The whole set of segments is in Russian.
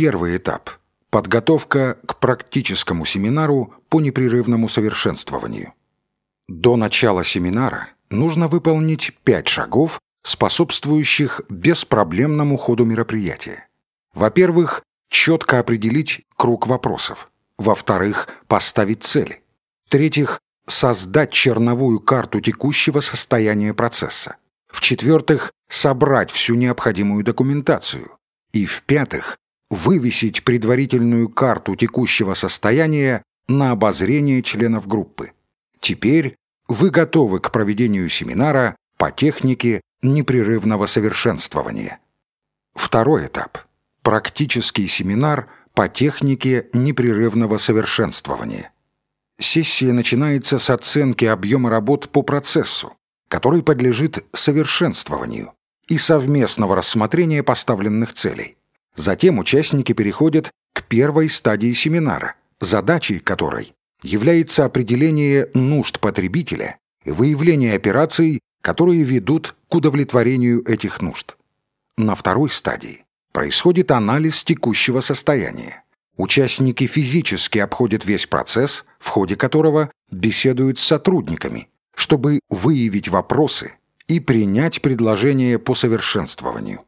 Первый этап – подготовка к практическому семинару по непрерывному совершенствованию. До начала семинара нужно выполнить пять шагов, способствующих беспроблемному ходу мероприятия. Во-первых, четко определить круг вопросов. Во-вторых, поставить цели. В-третьих, создать черновую карту текущего состояния процесса. В-четвертых, собрать всю необходимую документацию. И в-пятых, вывесить предварительную карту текущего состояния на обозрение членов группы. Теперь вы готовы к проведению семинара по технике непрерывного совершенствования. Второй этап. Практический семинар по технике непрерывного совершенствования. Сессия начинается с оценки объема работ по процессу, который подлежит совершенствованию, и совместного рассмотрения поставленных целей. Затем участники переходят к первой стадии семинара, задачей которой является определение нужд потребителя и выявление операций, которые ведут к удовлетворению этих нужд. На второй стадии происходит анализ текущего состояния. Участники физически обходят весь процесс, в ходе которого беседуют с сотрудниками, чтобы выявить вопросы и принять предложение по совершенствованию.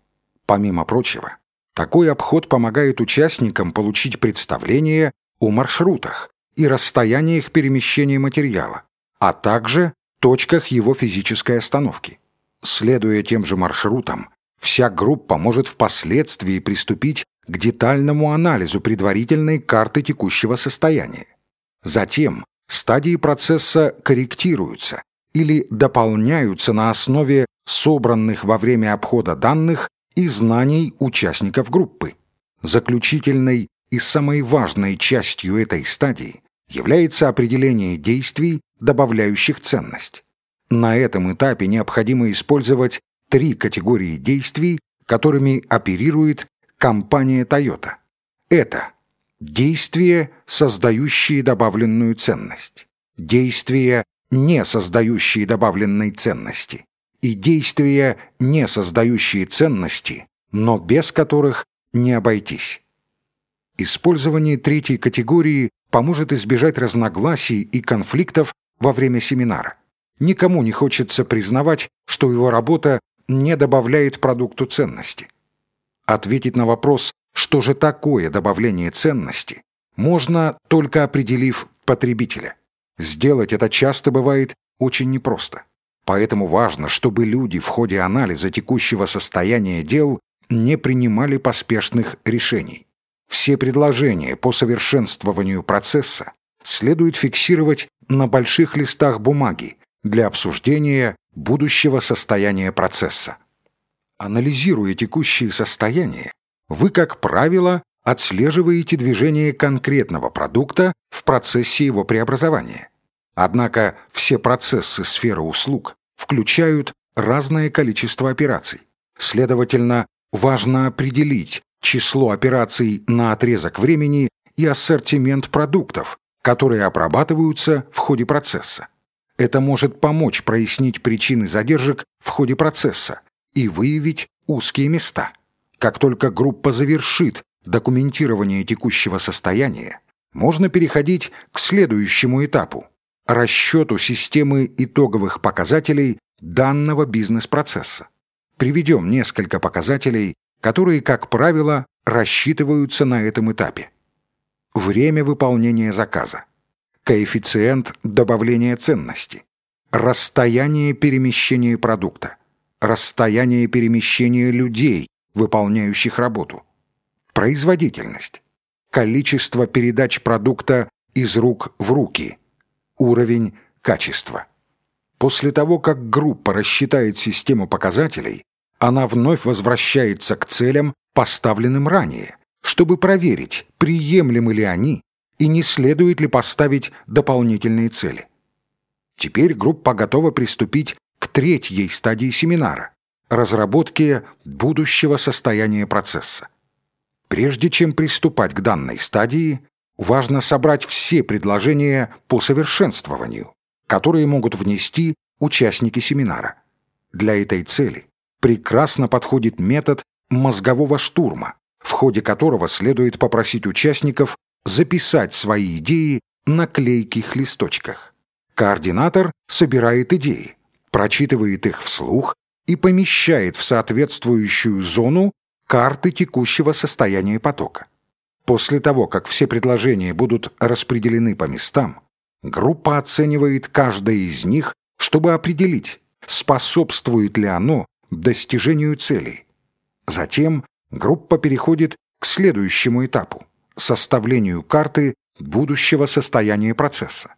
Помимо прочего, такой обход помогает участникам получить представление о маршрутах и расстояниях перемещения материала, а также точках его физической остановки. Следуя тем же маршрутам, вся группа может впоследствии приступить к детальному анализу предварительной карты текущего состояния. Затем стадии процесса корректируются или дополняются на основе собранных во время обхода данных и знаний участников группы. Заключительной и самой важной частью этой стадии является определение действий, добавляющих ценность. На этом этапе необходимо использовать три категории действий, которыми оперирует компания Toyota. Это действия, создающие добавленную ценность, действия, не создающие добавленной ценности, и действия, не создающие ценности, но без которых не обойтись. Использование третьей категории поможет избежать разногласий и конфликтов во время семинара. Никому не хочется признавать, что его работа не добавляет продукту ценности. Ответить на вопрос, что же такое добавление ценности, можно только определив потребителя. Сделать это часто бывает очень непросто. Поэтому важно, чтобы люди в ходе анализа текущего состояния дел не принимали поспешных решений. Все предложения по совершенствованию процесса следует фиксировать на больших листах бумаги для обсуждения будущего состояния процесса. Анализируя текущее состояние, вы, как правило, отслеживаете движение конкретного продукта в процессе его преобразования. Однако все процессы сферы услуг включают разное количество операций. Следовательно, важно определить, число операций на отрезок времени и ассортимент продуктов, которые обрабатываются в ходе процесса. Это может помочь прояснить причины задержек в ходе процесса и выявить узкие места. Как только группа завершит документирование текущего состояния, можно переходить к следующему этапу – расчету системы итоговых показателей данного бизнес-процесса. Приведем несколько показателей, которые, как правило, рассчитываются на этом этапе. Время выполнения заказа, коэффициент добавления ценности, расстояние перемещения продукта, расстояние перемещения людей, выполняющих работу, производительность, количество передач продукта из рук в руки, уровень качества. После того, как группа рассчитает систему показателей, она вновь возвращается к целям, поставленным ранее, чтобы проверить, приемлемы ли они и не следует ли поставить дополнительные цели. Теперь группа готова приступить к третьей стадии семинара – разработке будущего состояния процесса. Прежде чем приступать к данной стадии, важно собрать все предложения по совершенствованию, которые могут внести участники семинара. Для этой цели прекрасно подходит метод мозгового штурма, в ходе которого следует попросить участников записать свои идеи на клейких листочках. Координатор собирает идеи, прочитывает их вслух и помещает в соответствующую зону карты текущего состояния потока. После того, как все предложения будут распределены по местам, группа оценивает каждое из них, чтобы определить, способствует ли оно достижению целей. Затем группа переходит к следующему этапу – составлению карты будущего состояния процесса.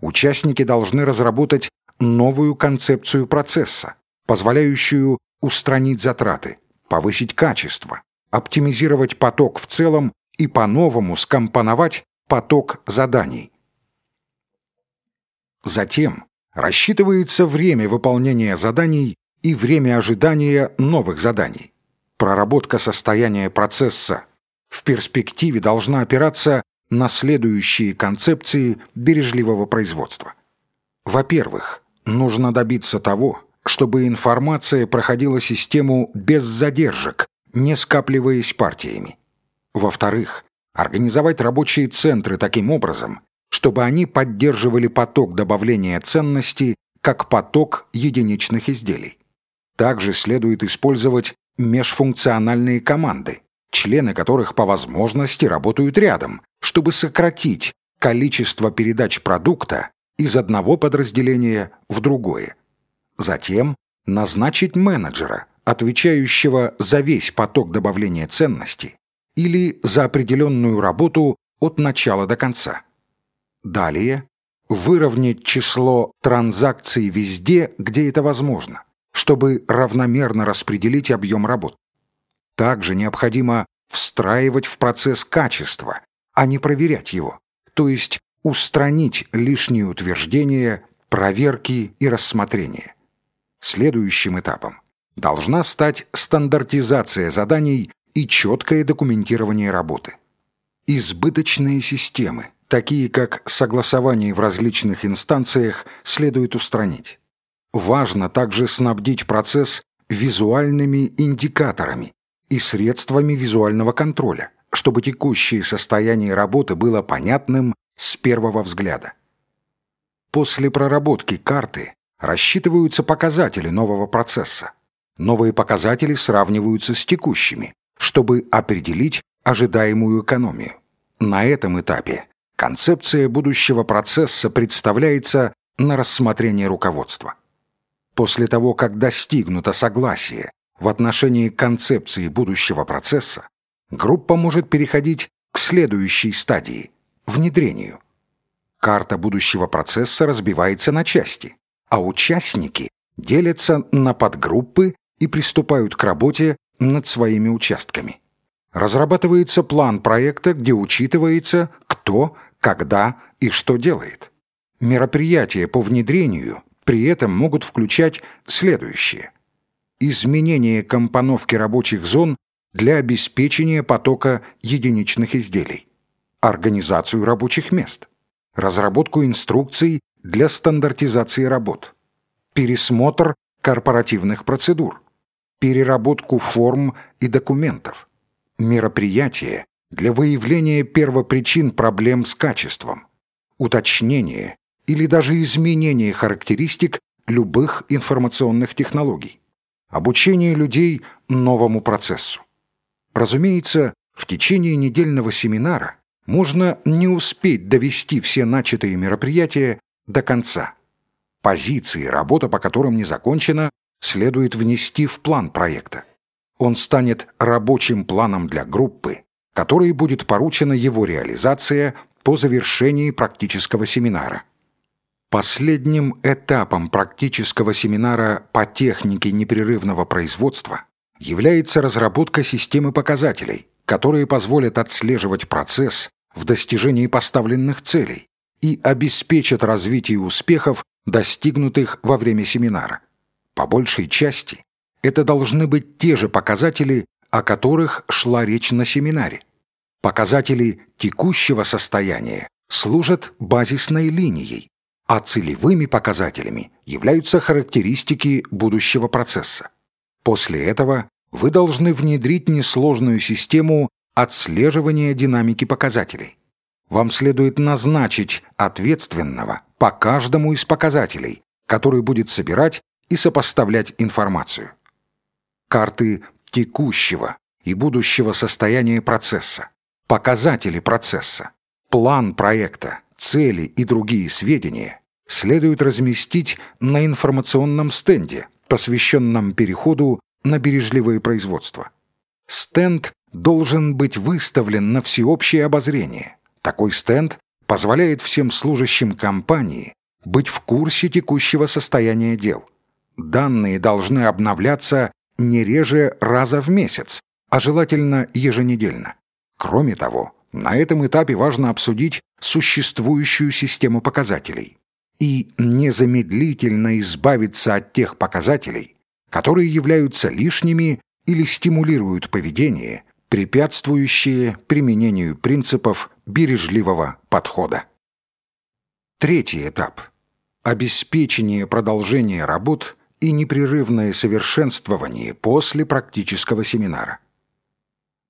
Участники должны разработать новую концепцию процесса, позволяющую устранить затраты, повысить качество, оптимизировать поток в целом и по-новому скомпоновать поток заданий. Затем рассчитывается время выполнения заданий и время ожидания новых заданий. Проработка состояния процесса в перспективе должна опираться на следующие концепции бережливого производства. Во-первых, нужно добиться того, чтобы информация проходила систему без задержек, не скапливаясь партиями. Во-вторых, организовать рабочие центры таким образом, чтобы они поддерживали поток добавления ценности как поток единичных изделий. Также следует использовать межфункциональные команды, члены которых по возможности работают рядом, чтобы сократить количество передач продукта из одного подразделения в другое. Затем назначить менеджера, отвечающего за весь поток добавления ценности, или за определенную работу от начала до конца. Далее выровнять число транзакций везде, где это возможно, чтобы равномерно распределить объем работ. Также необходимо встраивать в процесс качество, а не проверять его, то есть устранить лишние утверждения, проверки и рассмотрения. Следующим этапом должна стать стандартизация заданий и четкое документирование работы. Избыточные системы, такие как согласование в различных инстанциях, следует устранить. Важно также снабдить процесс визуальными индикаторами и средствами визуального контроля, чтобы текущее состояние работы было понятным с первого взгляда. После проработки карты рассчитываются показатели нового процесса. Новые показатели сравниваются с текущими, чтобы определить ожидаемую экономию. На этом этапе концепция будущего процесса представляется на рассмотрение руководства. После того, как достигнуто согласие в отношении концепции будущего процесса, группа может переходить к следующей стадии – внедрению. Карта будущего процесса разбивается на части, а участники делятся на подгруппы и приступают к работе над своими участками. Разрабатывается план проекта, где учитывается, кто, когда и что делает. Мероприятия по внедрению при этом могут включать следующее. Изменение компоновки рабочих зон для обеспечения потока единичных изделий. Организацию рабочих мест. Разработку инструкций для стандартизации работ. Пересмотр корпоративных процедур переработку форм и документов, мероприятие для выявления первопричин проблем с качеством, уточнение или даже изменение характеристик любых информационных технологий, обучение людей новому процессу. Разумеется, в течение недельного семинара можно не успеть довести все начатые мероприятия до конца. Позиции, работа по которым не закончена, следует внести в план проекта. Он станет рабочим планом для группы, которой будет поручена его реализация по завершении практического семинара. Последним этапом практического семинара по технике непрерывного производства является разработка системы показателей, которые позволят отслеживать процесс в достижении поставленных целей и обеспечат развитие успехов, достигнутых во время семинара. По большей части это должны быть те же показатели, о которых шла речь на семинаре. Показатели текущего состояния служат базисной линией, а целевыми показателями являются характеристики будущего процесса. После этого вы должны внедрить несложную систему отслеживания динамики показателей. Вам следует назначить ответственного по каждому из показателей, который будет собирать и сопоставлять информацию. Карты текущего и будущего состояния процесса, показатели процесса, план проекта, цели и другие сведения следует разместить на информационном стенде, посвященном переходу на бережливое производство. Стенд должен быть выставлен на всеобщее обозрение. Такой стенд позволяет всем служащим компании быть в курсе текущего состояния дел. Данные должны обновляться не реже раза в месяц, а желательно еженедельно. Кроме того, на этом этапе важно обсудить существующую систему показателей и незамедлительно избавиться от тех показателей, которые являются лишними или стимулируют поведение, препятствующее применению принципов бережливого подхода. Третий этап – обеспечение продолжения работ и непрерывное совершенствование после практического семинара.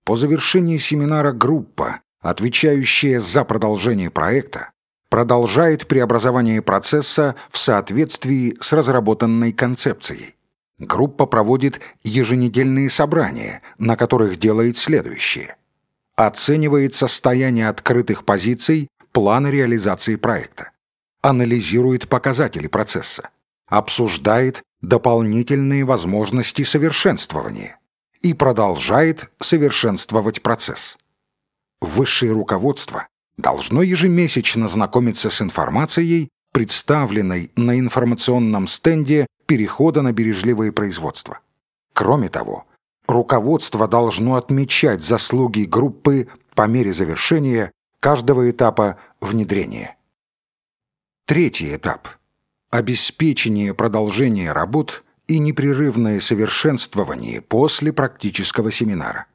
По завершении семинара группа, отвечающая за продолжение проекта, продолжает преобразование процесса в соответствии с разработанной концепцией. Группа проводит еженедельные собрания, на которых делает следующее. Оценивает состояние открытых позиций плана реализации проекта. Анализирует показатели процесса. Обсуждает дополнительные возможности совершенствования и продолжает совершенствовать процесс. Высшее руководство должно ежемесячно знакомиться с информацией, представленной на информационном стенде перехода на бережливое производство. Кроме того, руководство должно отмечать заслуги группы по мере завершения каждого этапа внедрения. Третий этап – обеспечение продолжения работ и непрерывное совершенствование после практического семинара.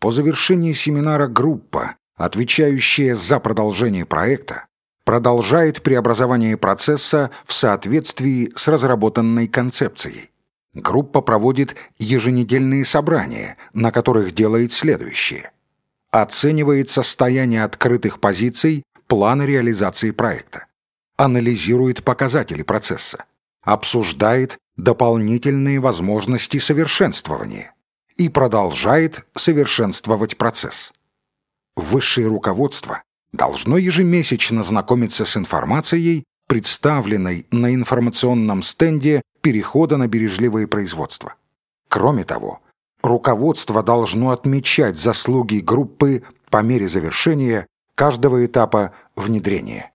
По завершении семинара группа, отвечающая за продолжение проекта, продолжает преобразование процесса в соответствии с разработанной концепцией. Группа проводит еженедельные собрания, на которых делает следующее. Оценивает состояние открытых позиций плана реализации проекта. Анализирует показатели процесса. Обсуждает дополнительные возможности совершенствования и продолжает совершенствовать процесс. Высшее руководство должно ежемесячно знакомиться с информацией, представленной на информационном стенде перехода на бережливое производство. Кроме того, руководство должно отмечать заслуги группы по мере завершения каждого этапа внедрения.